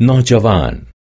نوجوان